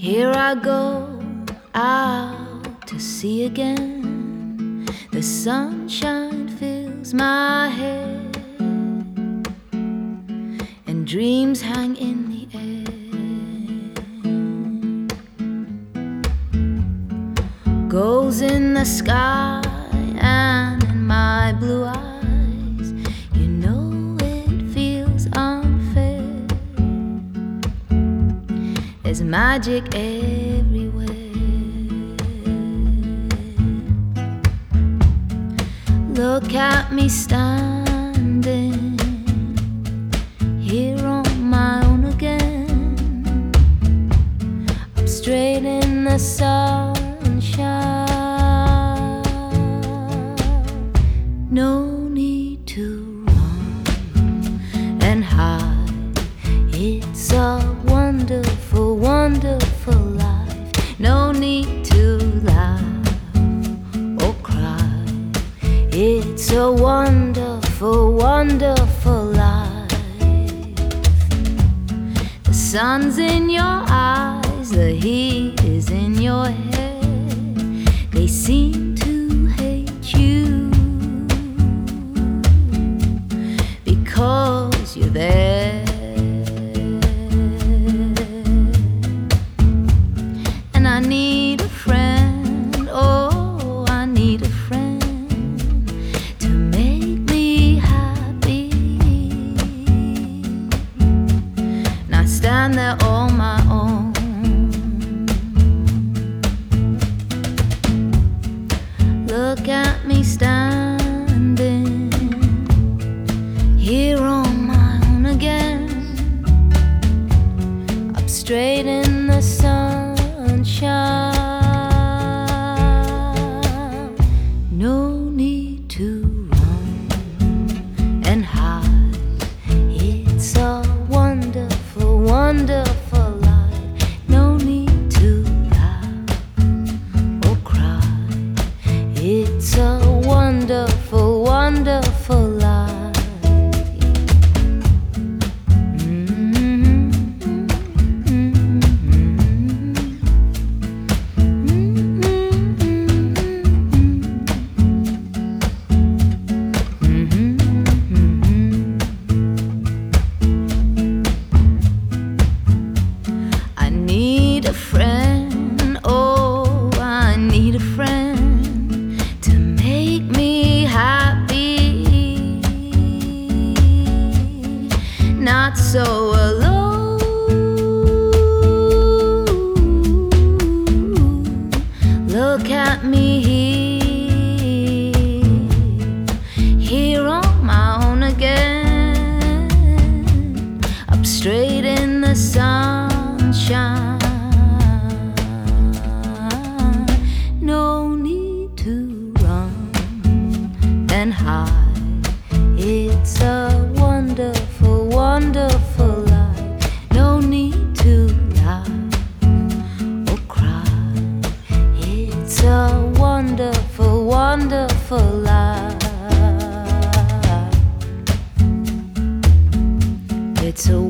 Here I go out to sea again. The sunshine fills my head, and dreams hang in the air. Goals in the sky There's magic everywhere. Look at me standing It's a wonderful, wonderful life. The sun's in your eyes, the heat is in your head. They seem Stand there on my own. Look at me standing here on my own again. Up straight in the sunshine. Friend, It's a wonderful, wonderful life. No need to or cry. It's a wonderful, wonderful life. It's a